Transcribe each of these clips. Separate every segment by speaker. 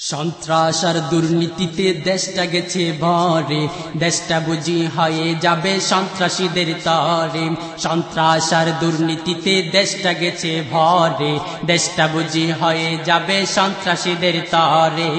Speaker 1: সন্ত্রাস আর দুর্নীতিতে দেশটা গেছে ভরে, দেশটা বুঝি হয়ে যাবে সন্ত্রাসীদের তরে। সন্ত্রাস আর দুর্নীতিতে দেশটা গেছে ভরে, দেশটা বুঝি হয়ে যাবে সন্ত্রাসীদের তরে।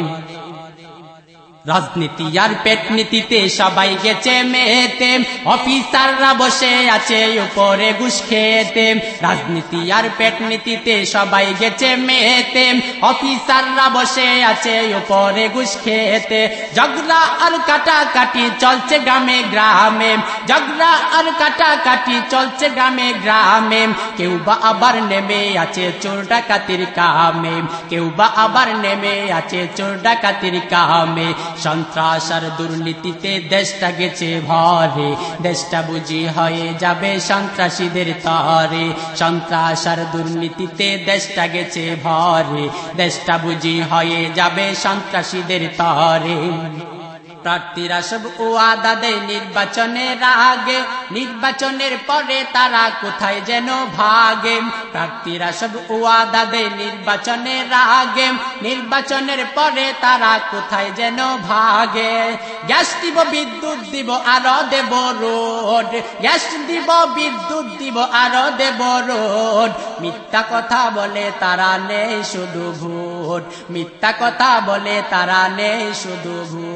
Speaker 1: রাজনীতি আর পেট নীতিতে সবাই গেছে মেতে। অফিসাররা বসে আছে উপরে ঘুষ খেতে। রাজনীতি আর পেট নীতিতে সবাই গেছে মেতে। অফিসাররা বসে আছে উপরে ঘুষ খেতে। ঝগড়া আর কাটাকাটি চলছে গ্রামে গ্রামে। ঝগড়া আর কাটাকাটি চলছে গ্রামে গ্রামে। কেউ বা আবার নেমে আছে চোর ডাকাতির কামে। কেউ বা আবার নেমে আছে চোর ডাকাতির কামে। সন্ত্রাস আর দুর্নীতিতে দেশটা গেছে ভরে, দেশটা বুঝি হয়ে যাবে সন্ত্রাসীদের তরে। সন্ত্রাস আর দুর্নীতিতে দেশটা গেছে ভরে, দেশটা বুঝি হয়ে যাবে সন্ত্রাসীদের তরে। প্রার্থীরা সব ওয়াদা দেয় নির্বাচনের আগে, নির্বাচনের পরে তারা কোথায় যেন ভাগে। প্রার্থীরা সব ওয়াদা দেয় নির্বাচনের আগে, নির্বাচনের পরে তারা কোথায় যেন ভাগে। গ্যাস দিব, বিদ্যুৎ দিব, আরও দেব রোড। গ্যাস দিব, বিদ্যুৎ দিব, আরও দেব রোড। মিথ্যা কথা বলে তারা নেই শুধু ভোট। মিথ্যা কথা বলে তারা নেই শুধু ভোট।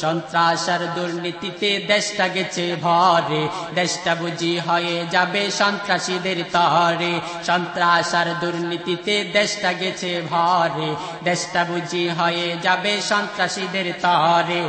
Speaker 1: সন্ত্রাস আর দুর্নীতিতে দেশটা গেছে ভরে। দেশটা বুঝি হয়ে যাবে সন্ত্রাসীদের তরে সন্ত্রাস আর দুর্নীতিতে দেশটা গেছে ভরে। দেশটা বুঝি হয়ে যাবে সন্ত্রাসীদের তরে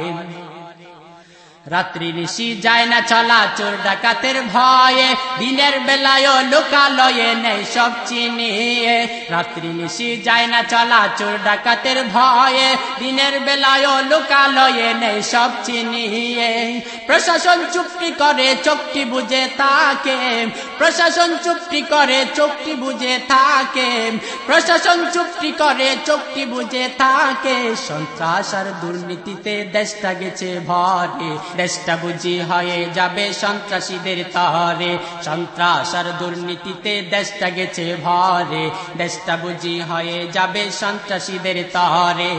Speaker 1: রাত্রি নিশি যায় না চলা চোর ডাকাতের ভয়ে। দিনের বেলায় লোকালয়ে নেই সব চিনিয়ে। রাত্রি নিশি যায় না চলা চোর ডাকাতের ভয়ে। দিনের বেলায় লোকালয়ে নেই সব চিনিয়ে। প্রশাসন চুক্তি করে, চোখটি বুঝে থাকে প্রশাসন চুক্তি করে চোখটি বুঝে থাকে। প্রশাসন চুক্তি করে চোখটি বুঝে থাকে। সন্ত্রাস আর দুর্নীতিতে দেশটা গেছে ভরে। দেশটা বুঝি হয়ে যাবে সন্ত্রাসীদের তরে। সন্ত্রাস আর দুর্নীতিতে দেশটা গেছে ভরে। দেশটা বুঝি হয়ে যাবে সন্ত্রাসীদের তরে।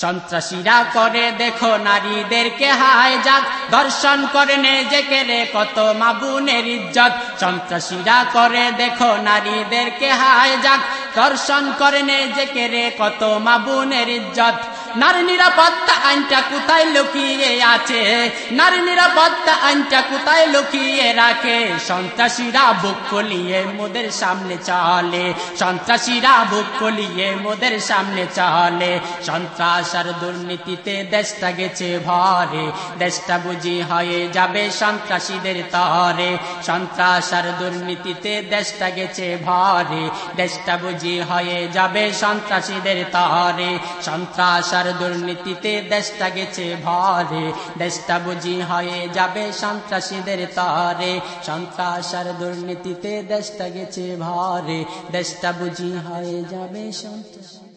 Speaker 1: সন্ত্রাসীরা করে দেখো নারীদেরকে হায় যাক দর্শন করে নিজেকে রে কত মাবুনের ইজ্জত। সন্ত্রাসীরা করে দেখো নারীদেরকে হায় যাক দর্শন করে নিজেকে রে কত মাবুনের ইজ্জত। নারী নিরাপত্তা আইনটা কোথায় লুকিয়ে আছে? নারী নিরাপত্তা আইনটা কোথায় লুকিয়ে রাখে? সন্ত্রাসীরা বুক কলিয়ে মোদের সামনে চলে। সন্ত্রাসীরা বুক কলিয়ে মোদের সামনে চলে। সন্ত্রাস আর দুর্নীতিতে দেশটা গেছে ভরে। দেশটা বুঝি হয়ে যাবে সন্ত্রাসীদের তরে। সন্ত্রাস আর দুর্নীতিতে দেশটা গেছে ভরে। দেশটা বুঝি হয়ে যাবে সন্ত্রাসীদের তরে। সন্ত্রাস আর দুর্নীতিতে দেশটা গেছে ভরে। দেশটা বুঝি হয়ে যাবে সন্ত্রাসীদের তরে। সন্ত্রাস আর দুর্নীতিতে দেশটা গেছে ভরে। দেশটা বুঝি হয়ে যাবে সন্ত্রাসী